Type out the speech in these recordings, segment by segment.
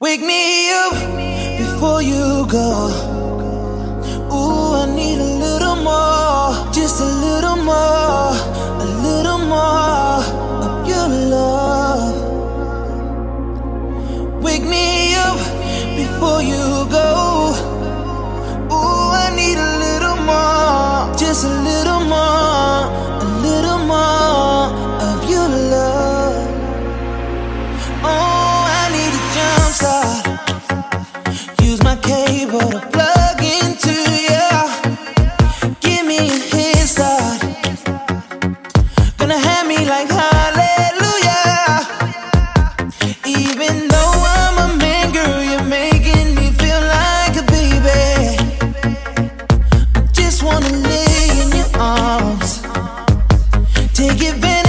Wake me up before you go. Ooh, I need a little more, just a little more, a little more of your love. Wake me up before you go. Ooh, I need a little more, just a little more.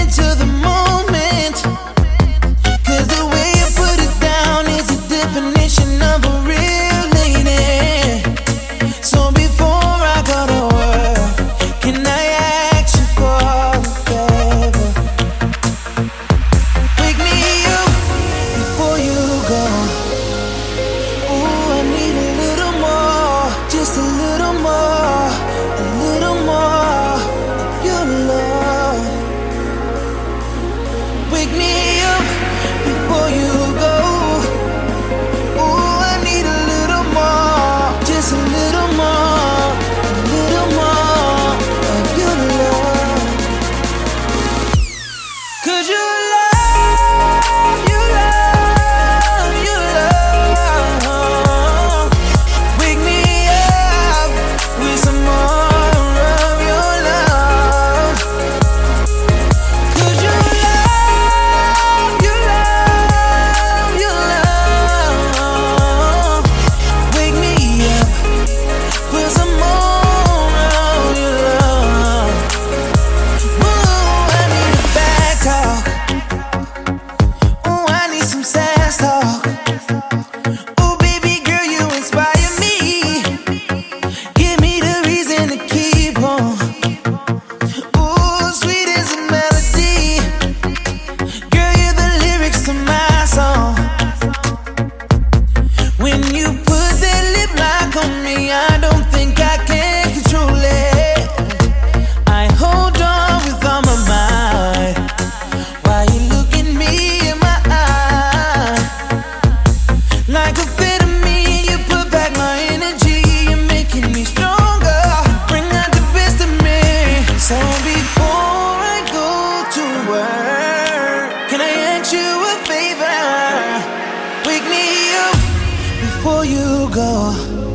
to the moon. before you go.